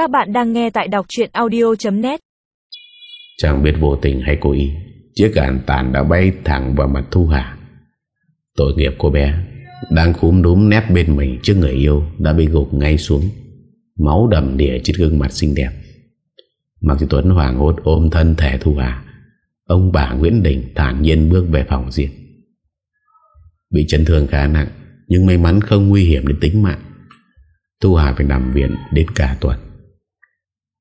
Các bạn đang nghe tại đọc chuyện audio.net Chẳng biết vô tình hay cố ý, Chiếc gàn tàn đã bay thẳng vào mặt Thu Hà. Tội nghiệp cô bé, Đang khúm núm nét bên mình trước người yêu Đã bị gục ngay xuống, Máu đầm đìa trên gương mặt xinh đẹp. Mặc dù Tuấn Hoàng hốt ôm thân thể Thu Hà, Ông bà Nguyễn Đình thản nhiên bước về phòng riêng Bị chấn thương khá nặng, Nhưng may mắn không nguy hiểm đến tính mạng. Thu Hà phải nằm viện đến cả tuần.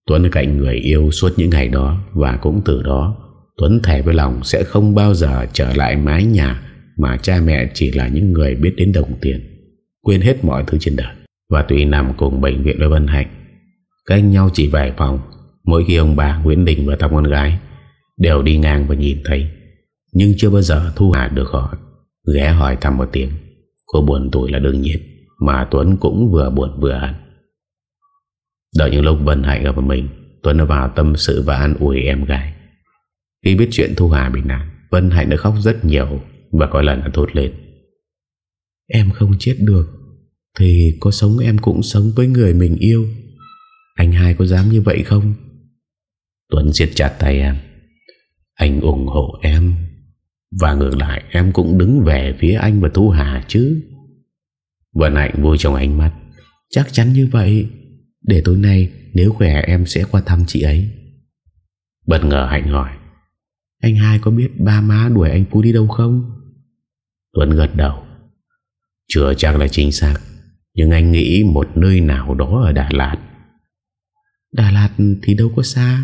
Tuấn ở cạnh người yêu suốt những ngày đó Và cũng từ đó, Tuấn thề với lòng sẽ không bao giờ trở lại mái nhà Mà cha mẹ chỉ là những người biết đến đồng tiền, Quên hết mọi thứ trên đời. Và tùy nằm cùng bệnh viện với Vân Hạnh. Cách nhau chỉ vài phòng, Mỗi khi ông bà Nguyễn Đình và thăm con gái Đều đi ngang và nhìn thấy, Nhưng chưa bao giờ Thu Hà được họ. Ghé hỏi thăm một tiếng, Cô buồn tuổi là đương nhiên, Mà Tuấn cũng vừa buồn vừa hẳn Đợi những lúc Vân Hạnh gặp mình Tuấn đã vào tâm sự và an ủi em gái. Khi biết chuyện Thu Hà bị nạn, Vân Hạnh đã khóc rất nhiều Và có lần đã thốt lên. Em không chết được, Thì có sống em cũng sống với người mình yêu. Anh hai có dám như vậy không? Tuấn siết chặt tay em. Anh ủng hộ em Và ngược lại, em cũng đứng về phía anh và Thu Hà chứ. Vân Hạnh vui trong ánh mắt. Chắc chắn như vậy. Để tối nay nếu khỏe em sẽ qua thăm chị ấy. Bất ngờ Hạnh hỏi. Anh hai có biết ba má đuổi anh Phú đi đâu không? Tuấn gật đầu. Chưa chắc là chính xác Nhưng anh nghĩ một nơi nào đó ở Đà Lạt. Đà Lạt thì đâu có xa.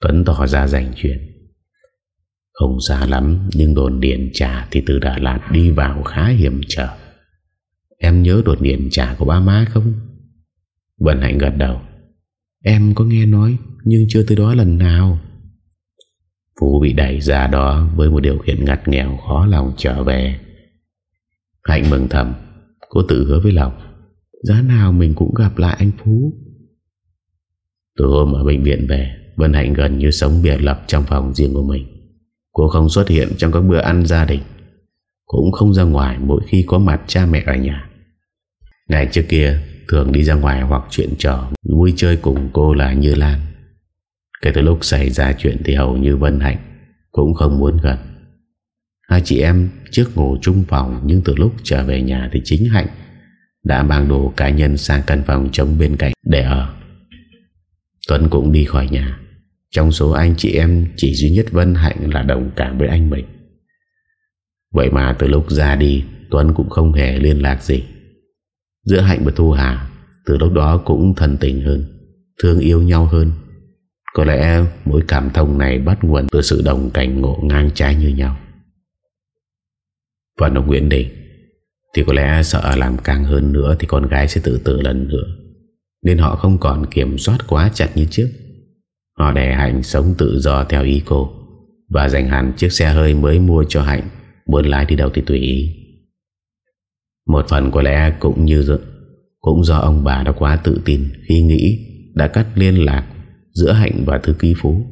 Tuấn tỏ ra giành chuyện. Không xa lắm Nhưng đồn điện trả Thì từ Đà Lạt đi vào khá hiểm trở. Em nhớ đồn điện trả của ba má không? Vân Hạnh gật đầu. Em có nghe nói, Nhưng chưa tới đó lần nào. Phú bị đẩy ra đó Với một điều kiện ngặt nghèo khó lòng trở về. Hạnh mừng thầm, Cô tự hứa với lòng Giá nào mình cũng gặp lại anh Phú. Từ hôm ở bệnh viện về, Vân Hạnh gần như sống biệt lập Trong phòng riêng của mình. Cô không xuất hiện trong các bữa ăn gia đình. Cũng không ra ngoài Mỗi khi có mặt cha mẹ ở nhà. Ngày trước kia Thường đi ra ngoài hoặc chuyện trò Vui chơi cùng cô là Như Lan. Kể từ lúc xảy ra chuyện Thì hầu như Vân Hạnh Cũng không muốn gần. Hai chị em trước ngủ chung phòng Nhưng từ lúc trở về nhà Thì chính Hạnh Đã mang đồ cá nhân sang căn phòng trống bên cạnh Để ở. Tuấn cũng đi khỏi nhà. Trong số anh chị em, Chỉ duy nhất Vân Hạnh là đồng cảm với anh mình. Vậy mà từ lúc ra đi, Tuấn cũng không hề liên lạc gì. Giữa Hạnh và Thu Hà Từ lúc đó cũng thân tình hơn, Thương yêu nhau hơn. Có lẽ mỗi cảm thông này bắt nguồn Từ sự đồng cảnh ngộ ngang trái như nhau. Phần ông Nguyễn Đình Thì có lẽ sợ làm càng hơn nữa Thì con gái sẽ tự tử lần nữa. Nên họ không còn kiểm soát quá chặt như trước. Họ để Hạnh sống tự do theo ý cô, Và dành hẳn chiếc xe hơi mới mua cho Hạnh, Muốn lái đi đâu thì tùy ý một phần có lẽ cũng như Cũng do ông bà đã quá tự tin Khi nghĩ đã cắt liên lạc Giữa Hạnh và Thư Ký Phú.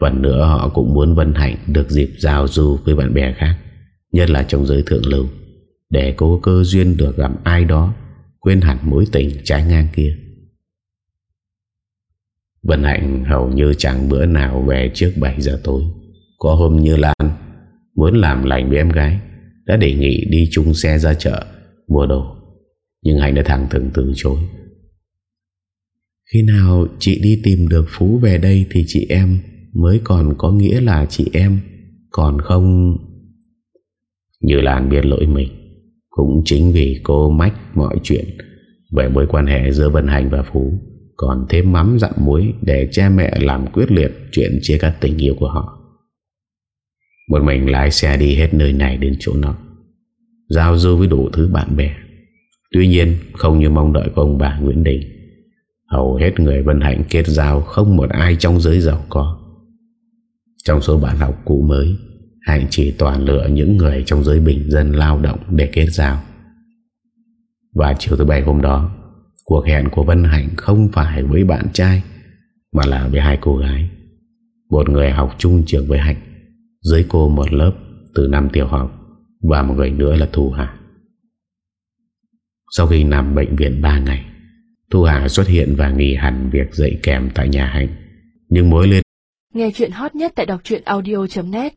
Phần nữa họ cũng muốn Vân Hạnh Được dịp giao du với bạn bè khác, Nhất là trong giới thượng lưu, Để cô cơ duyên được gặp ai đó Quên hẳn mối tình trái ngang kia. Vân Hạnh hầu như chẳng bữa nào về trước 7 giờ tối. Có hôm như Lan Muốn làm lành với em gái đã đề nghị đi chung xe ra chợ, mua đồ. Nhưng Hạnh đã thẳng thừng từ chối. Khi nào chị đi tìm được Phú về đây thì chị em mới còn có nghĩa là chị em còn không? Như Lan biết lỗi mình, cũng chính vì cô mách mọi chuyện. Về mối quan hệ giữa Vân Hành và Phú còn thêm mắm dặm muối để cha mẹ làm quyết liệt chuyện chia cắt tình yêu của họ một mình lái xe đi hết nơi này đến chỗ nọ. Giao du với đủ thứ bạn bè. Tuy nhiên, không như mong đợi của ông bà Nguyễn Đình. Hầu hết người Vân Hạnh kết giao Không một ai trong giới giàu có. Trong số bạn học cũ mới, Hạnh chỉ toàn lựa những người Trong giới bình dân lao động để kết giao. Và chiều thứ bảy hôm đó, Cuộc hẹn của Vân Hạnh Không phải với bạn trai, Mà là với hai cô gái. Một người học chung trường với Hạnh dưới cô một lớp từ năm tiểu học Và một người nữa là Thu Hà. Sau khi nằm bệnh viện 3 ngày, Thu Hà xuất hiện và nghỉ hẳn việc dạy kèm tại nhà Hạnh. Nhưng mối liên Nghe chuyện hot nhất tại đọc audio.net